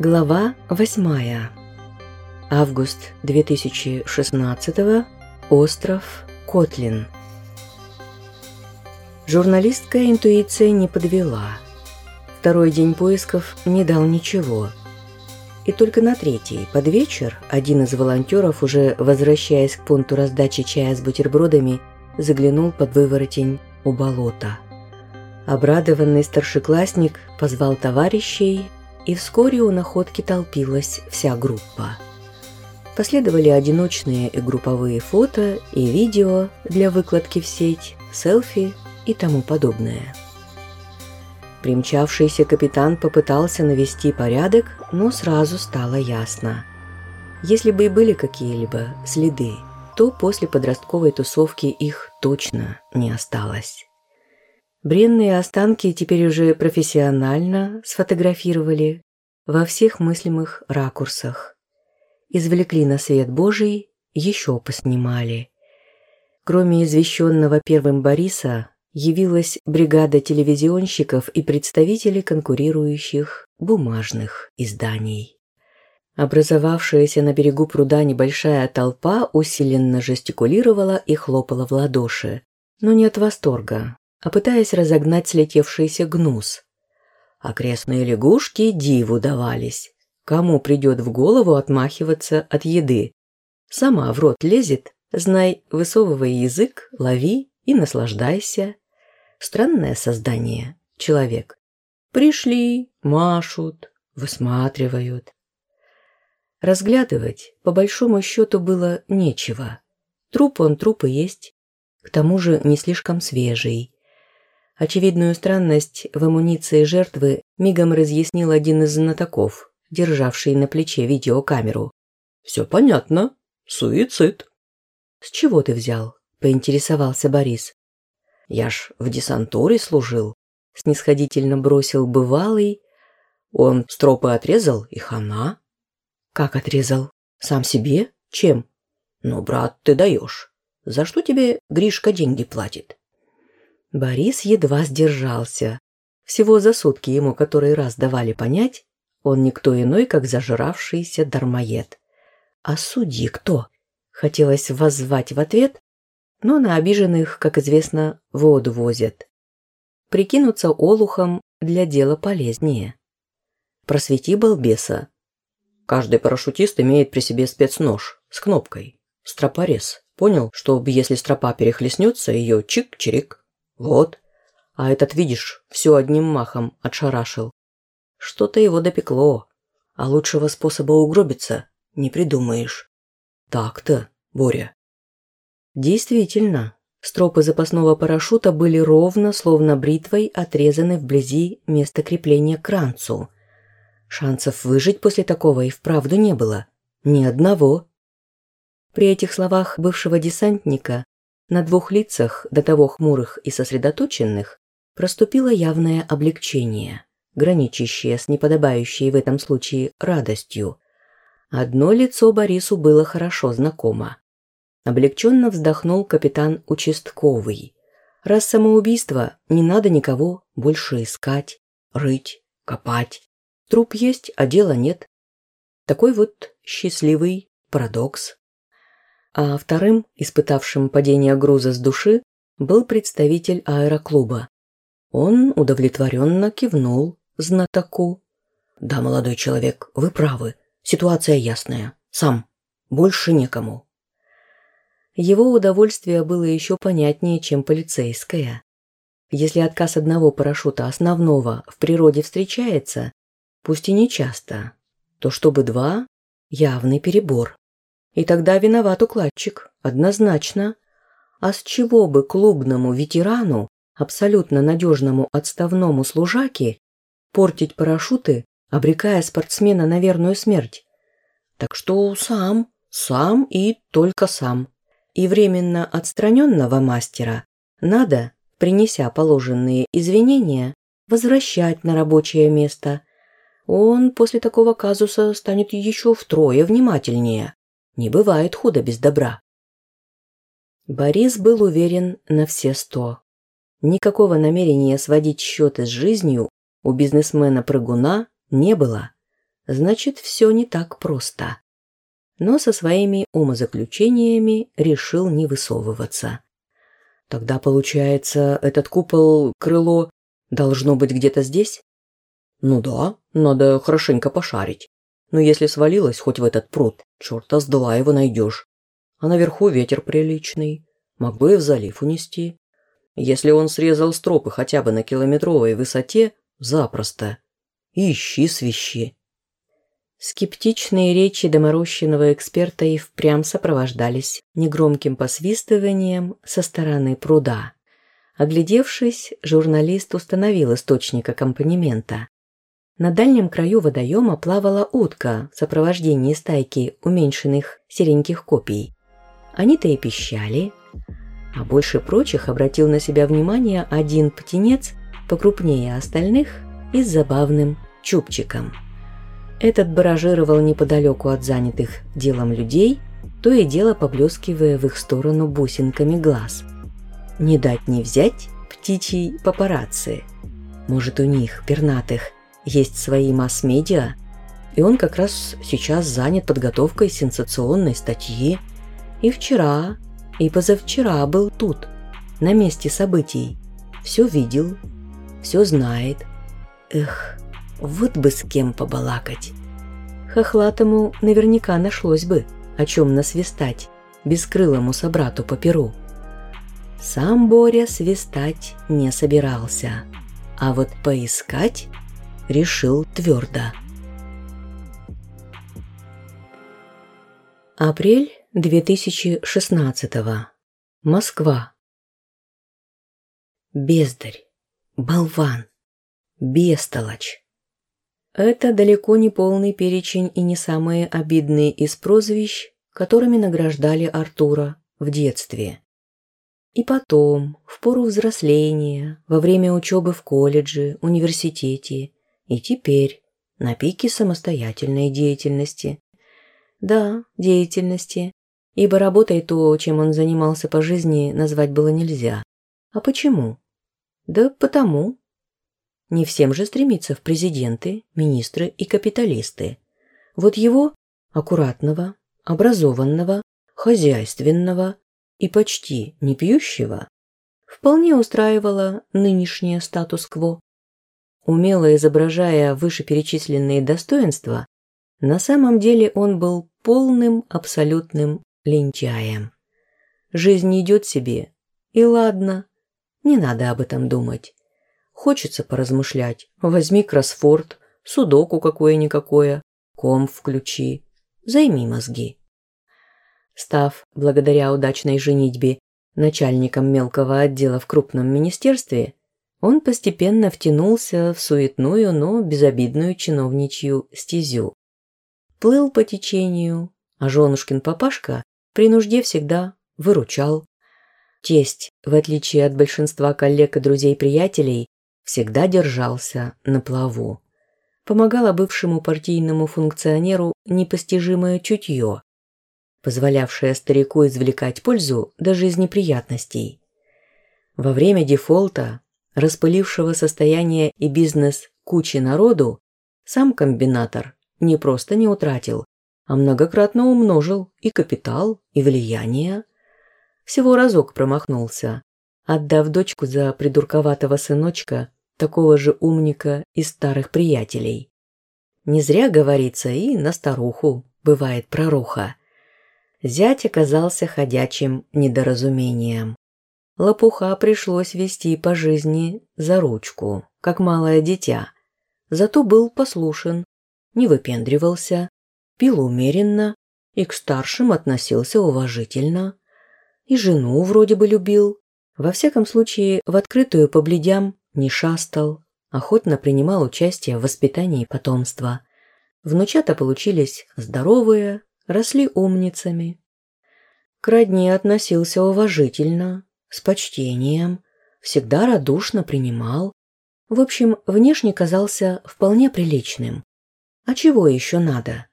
Глава 8. Август 2016. Остров Котлин. Журналистская интуиция не подвела. Второй день поисков не дал ничего. И только на третий, под вечер, один из волонтеров, уже возвращаясь к пункту раздачи чая с бутербродами, заглянул под выворотень у болота. Обрадованный старшеклассник позвал товарищей и вскоре у находки толпилась вся группа. Последовали одиночные и групповые фото и видео для выкладки в сеть, селфи и тому подобное. Примчавшийся капитан попытался навести порядок, но сразу стало ясно. Если бы и были какие-либо следы, то после подростковой тусовки их точно не осталось. Бренные останки теперь уже профессионально сфотографировали во всех мыслимых ракурсах. Извлекли на свет Божий, еще поснимали. Кроме извещенного первым Бориса, явилась бригада телевизионщиков и представителей конкурирующих бумажных изданий. Образовавшаяся на берегу пруда небольшая толпа усиленно жестикулировала и хлопала в ладоши, но не от восторга, а пытаясь разогнать слетевшийся гнус. Окрестные лягушки диву давались. Кому придет в голову отмахиваться от еды? Сама в рот лезет, знай, высовывай язык, лови и наслаждайся. Странное создание, человек. Пришли, машут, высматривают. Разглядывать, по большому счету, было нечего. Труп он труп и есть. К тому же не слишком свежий. Очевидную странность в амуниции жертвы мигом разъяснил один из знатоков, державший на плече видеокамеру. «Все понятно. Суицид». «С чего ты взял?» – поинтересовался Борис. «Я ж в десантуре служил», – снисходительно бросил бывалый. «Он стропы отрезал, и хана». «Как отрезал? Сам себе? Чем?» «Ну, брат, ты даешь. За что тебе Гришка деньги платит?» Борис едва сдержался. Всего за сутки ему который раз давали понять, он никто иной, как зажравшийся дармоед. А судьи кто? Хотелось воззвать в ответ, но на обиженных, как известно, воду возят. Прикинуться олухом для дела полезнее. Просвети балбеса. Каждый парашютист имеет при себе спецнож с кнопкой. Стропорез. Понял, что если стропа перехлестнется, ее чик-чирик. Вот. А этот, видишь, все одним махом отшарашил. Что-то его допекло. А лучшего способа угробиться не придумаешь. Так-то, Боря. Действительно, стропы запасного парашюта были ровно, словно бритвой, отрезаны вблизи места крепления к ранцу. Шансов выжить после такого и вправду не было. Ни одного. При этих словах бывшего десантника на двух лицах, до того хмурых и сосредоточенных, проступило явное облегчение, граничащее с неподобающей в этом случае радостью. Одно лицо Борису было хорошо знакомо. Облегченно вздохнул капитан участковый. Раз самоубийство, не надо никого больше искать, рыть, копать. Труп есть, а дела нет. Такой вот счастливый парадокс а вторым, испытавшим падение груза с души, был представитель аэроклуба. Он удовлетворенно кивнул знатоку. «Да, молодой человек, вы правы. Ситуация ясная. Сам. Больше некому». Его удовольствие было еще понятнее, чем полицейское. Если отказ одного парашюта основного в природе встречается, пусть и не часто, то чтобы два – явный перебор. И тогда виноват укладчик, однозначно. А с чего бы клубному ветерану, абсолютно надежному отставному служаке, портить парашюты, обрекая спортсмена на верную смерть? Так что сам, сам и только сам. И временно отстраненного мастера надо, принеся положенные извинения, возвращать на рабочее место. Он после такого казуса станет еще втрое внимательнее. Не бывает худо без добра. Борис был уверен на все сто. Никакого намерения сводить счеты с жизнью у бизнесмена-прыгуна не было. Значит, все не так просто. Но со своими умозаключениями решил не высовываться. Тогда, получается, этот купол, крыло, должно быть где-то здесь? Ну да, надо хорошенько пошарить. Но если свалилось хоть в этот пруд, черта с два его найдешь. А наверху ветер приличный. Мог бы и в залив унести. Если он срезал стропы хотя бы на километровой высоте, запросто. ищи свищи. Скептичные речи доморощенного эксперта и впрямь сопровождались негромким посвистыванием со стороны пруда. Оглядевшись, журналист установил источник аккомпанемента. На дальнем краю водоема плавала утка в сопровождении стайки уменьшенных сереньких копий. Они-то и пищали, а больше прочих обратил на себя внимание один птенец, покрупнее остальных и с забавным чубчиком. Этот баражировал неподалеку от занятых делом людей, то и дело поблескивая в их сторону бусинками глаз. Не дать не взять птичьи папарацци. Может, у них, пернатых, есть свои масс-медиа, и он как раз сейчас занят подготовкой сенсационной статьи, и вчера, и позавчера был тут, на месте событий. Все видел, все знает. Эх, вот бы с кем побалакать. Хохлатому наверняка нашлось бы, о чем насвистать бескрылому собрату по перу. Сам Боря свистать не собирался, а вот поискать решил твердо. Апрель 2016. Москва. Бездарь, болван, бестолочь. Это далеко не полный перечень и не самые обидные из прозвищ, которыми награждали Артура в детстве. И потом, в пору взросления, во время учебы в колледже, университете и теперь, на пике самостоятельной деятельности. Да, деятельности, ибо работой то, чем он занимался по жизни, назвать было нельзя. А почему? Да потому. Не всем же стремиться в президенты, министры и капиталисты. Вот его, аккуратного, образованного, хозяйственного и почти не пьющего, вполне устраивало нынешнее статус-кво. Умело изображая вышеперечисленные достоинства, на самом деле он был полным абсолютным лентяем. Жизнь идет себе, и ладно, не надо об этом думать. Хочется поразмышлять, возьми кроссфорд, судоку какое-никакое, ком включи, займи мозги. Став, благодаря удачной женитьбе, начальником мелкого отдела в крупном министерстве, он постепенно втянулся в суетную, но безобидную чиновничью стезю. Плыл по течению, а женушкин папашка при нужде всегда выручал. Тесть, в отличие от большинства коллег и друзей-приятелей, всегда держался на плаву. Помогало бывшему партийному функционеру непостижимое чутье, позволявшее старику извлекать пользу даже из неприятностей. Во время дефолта, распылившего состояние и бизнес кучи народу, сам комбинатор не просто не утратил, а многократно умножил и капитал, и влияние. Всего разок промахнулся, отдав дочку за придурковатого сыночка, такого же умника из старых приятелей. Не зря говорится и на старуху бывает проруха. Зять оказался ходячим недоразумением. Лопуха пришлось вести по жизни за ручку, как малое дитя. Зато был послушен, не выпендривался, пил умеренно и к старшим относился уважительно. И жену вроде бы любил. Во всяком случае, в открытую по бледям не шастал, охотно принимал участие в воспитании потомства. Внучата получились здоровые, росли умницами. К родне относился уважительно, с почтением, всегда радушно принимал. В общем, внешне казался вполне приличным. А чего еще надо?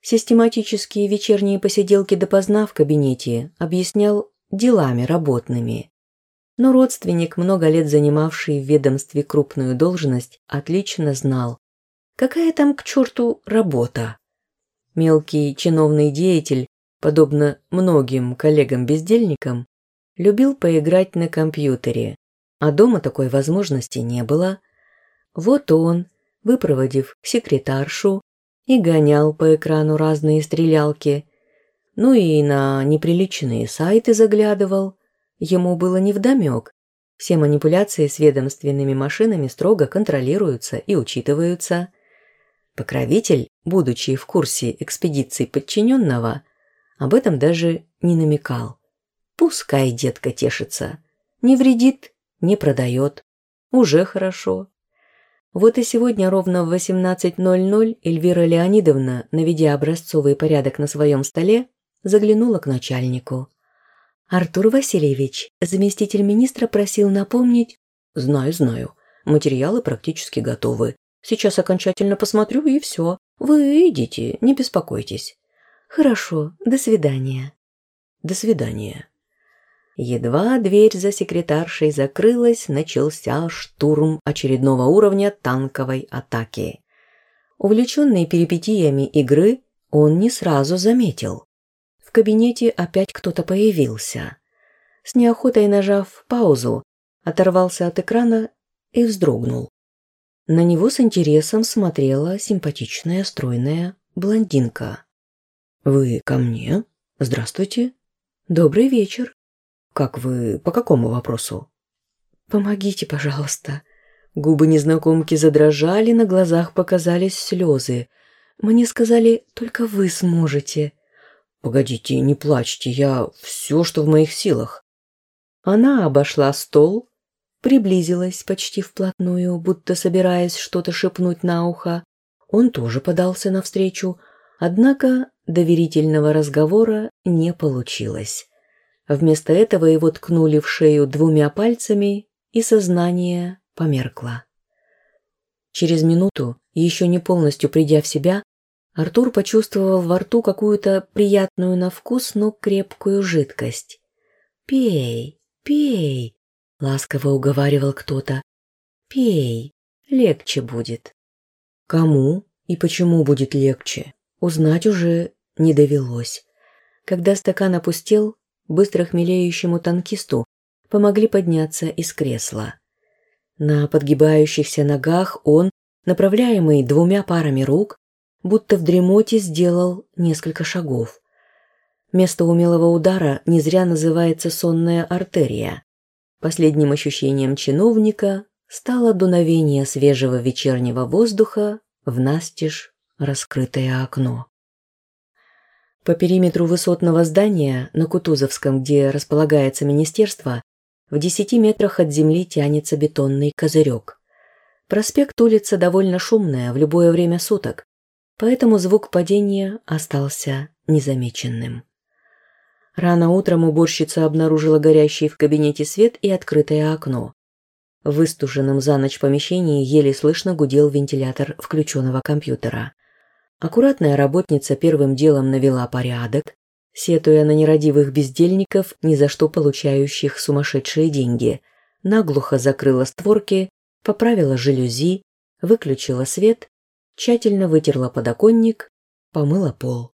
Систематические вечерние посиделки допоздна в кабинете объяснял делами работными. Но родственник, много лет занимавший в ведомстве крупную должность, отлично знал, Какая там к черту работа? Мелкий чиновный деятель, подобно многим коллегам-бездельникам, любил поиграть на компьютере, а дома такой возможности не было. Вот он, выпроводив секретаршу, и гонял по экрану разные стрелялки, ну и на неприличные сайты заглядывал. Ему было невдомек. Все манипуляции с ведомственными машинами строго контролируются и учитываются. Покровитель, будучи в курсе экспедиции подчиненного, об этом даже не намекал. Пускай детка тешится. Не вредит, не продает. Уже хорошо. Вот и сегодня ровно в 18.00 Эльвира Леонидовна, наведя образцовый порядок на своем столе, заглянула к начальнику. «Артур Васильевич, заместитель министра просил напомнить...» «Знаю, знаю. Материалы практически готовы. Сейчас окончательно посмотрю, и все. Вы идите, не беспокойтесь». «Хорошо, до свидания». «До свидания». Едва дверь за секретаршей закрылась, начался штурм очередного уровня танковой атаки. Увлеченный перипетиями игры, он не сразу заметил. В кабинете опять кто-то появился. С неохотой нажав паузу, оторвался от экрана и вздрогнул. На него с интересом смотрела симпатичная стройная блондинка. «Вы ко мне? Здравствуйте. Добрый вечер. «Как вы? По какому вопросу?» «Помогите, пожалуйста». Губы незнакомки задрожали, на глазах показались слезы. Мне сказали, только вы сможете. «Погодите, не плачьте, я все, что в моих силах». Она обошла стол, приблизилась почти вплотную, будто собираясь что-то шепнуть на ухо. Он тоже подался навстречу, однако доверительного разговора не получилось. Вместо этого его ткнули в шею двумя пальцами, и сознание померкло. Через минуту, еще не полностью придя в себя, Артур почувствовал во рту какую-то приятную на вкус, но крепкую жидкость. «Пей, пей», — ласково уговаривал кто-то. «Пей, легче будет». Кому и почему будет легче, узнать уже не довелось. Когда стакан опустел, быстро хмелеющему танкисту помогли подняться из кресла. На подгибающихся ногах он, направляемый двумя парами рук, будто в дремоте сделал несколько шагов. Место умелого удара не зря называется сонная артерия. Последним ощущением чиновника стало дуновение свежего вечернего воздуха в настежь раскрытое окно. По периметру высотного здания на Кутузовском, где располагается министерство, в десяти метрах от земли тянется бетонный козырек. Проспект улица довольно шумная в любое время суток, поэтому звук падения остался незамеченным. Рано утром уборщица обнаружила горящий в кабинете свет и открытое окно. В выстуженном за ночь помещении еле слышно гудел вентилятор включенного компьютера. Аккуратная работница первым делом навела порядок, сетуя на нерадивых бездельников, ни за что получающих сумасшедшие деньги, наглухо закрыла створки, поправила жалюзи, выключила свет, тщательно вытерла подоконник, помыла пол.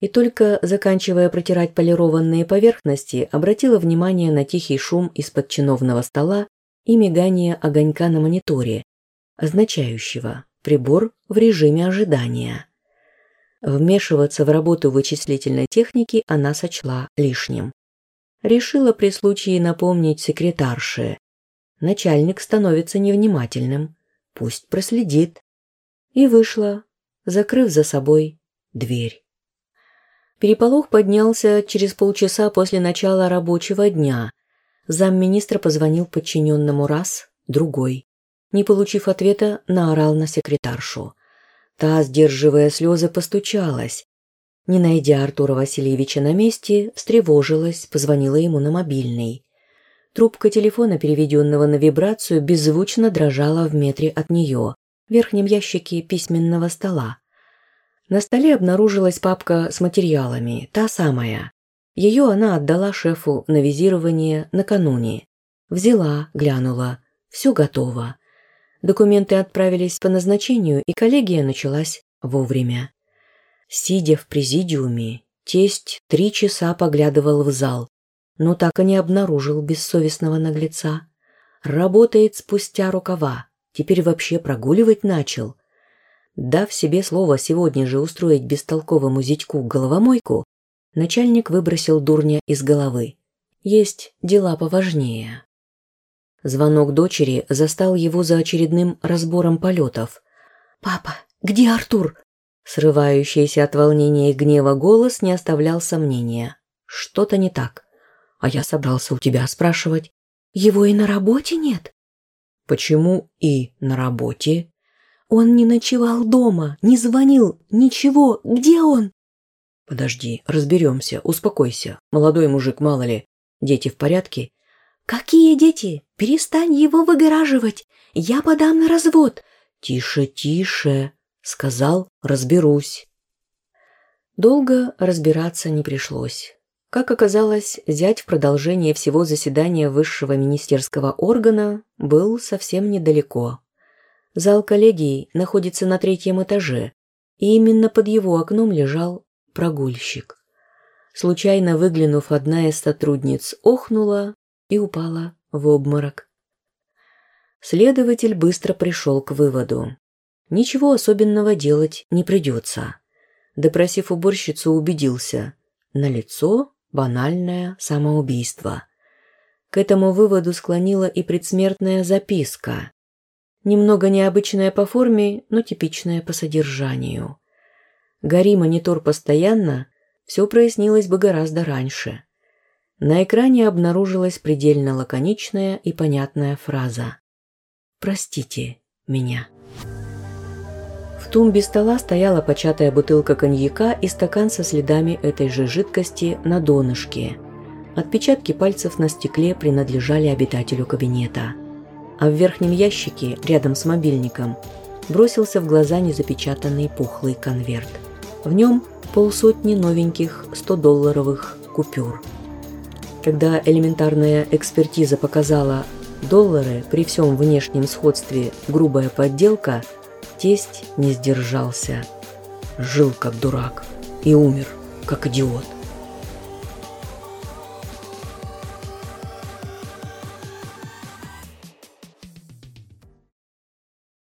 И только, заканчивая протирать полированные поверхности, обратила внимание на тихий шум из-под чиновного стола и мигание огонька на мониторе, означающего Прибор в режиме ожидания. Вмешиваться в работу вычислительной техники она сочла лишним. Решила при случае напомнить секретарше. Начальник становится невнимательным. Пусть проследит. И вышла, закрыв за собой дверь. Переполох поднялся через полчаса после начала рабочего дня. Замминистра позвонил подчиненному раз, другой. Не получив ответа, наорал на секретаршу. Та, сдерживая слезы, постучалась. Не найдя Артура Васильевича на месте, встревожилась, позвонила ему на мобильный. Трубка телефона, переведенного на вибрацию, беззвучно дрожала в метре от нее, в верхнем ящике письменного стола. На столе обнаружилась папка с материалами, та самая. Ее она отдала шефу на визирование накануне. Взяла, глянула. Все готово. Документы отправились по назначению, и коллегия началась вовремя. Сидя в президиуме, тесть три часа поглядывал в зал, но так и не обнаружил бессовестного наглеца. Работает спустя рукава, теперь вообще прогуливать начал. Дав себе слово сегодня же устроить бестолковому зятьку головомойку, начальник выбросил дурня из головы. Есть дела поважнее. Звонок дочери застал его за очередным разбором полетов. «Папа, где Артур?» Срывающийся от волнения и гнева голос не оставлял сомнения. Что-то не так. А я собрался у тебя спрашивать. Его и на работе нет? Почему и на работе? Он не ночевал дома, не звонил, ничего. Где он? Подожди, разберемся, успокойся. Молодой мужик, мало ли. Дети в порядке? «Какие дети? Перестань его выгораживать! Я подам на развод!» «Тише, тише!» — сказал, разберусь. Долго разбираться не пришлось. Как оказалось, зять в продолжение всего заседания высшего министерского органа был совсем недалеко. Зал коллегии находится на третьем этаже, и именно под его окном лежал прогульщик. Случайно выглянув, одна из сотрудниц охнула и упала в обморок. Следователь быстро пришел к выводу. Ничего особенного делать не придется. Допросив уборщицу, убедился. На лицо банальное самоубийство. К этому выводу склонила и предсмертная записка. Немного необычная по форме, но типичная по содержанию. Гори монитор постоянно, все прояснилось бы гораздо раньше. На экране обнаружилась предельно лаконичная и понятная фраза «Простите меня». В тумбе стола стояла початая бутылка коньяка и стакан со следами этой же жидкости на донышке. Отпечатки пальцев на стекле принадлежали обитателю кабинета. А в верхнем ящике, рядом с мобильником, бросился в глаза незапечатанный пухлый конверт. В нем полсотни новеньких 100-долларовых купюр – когда элементарная экспертиза показала доллары при всем внешнем сходстве грубая подделка, тесть не сдержался. Жил как дурак и умер как идиот.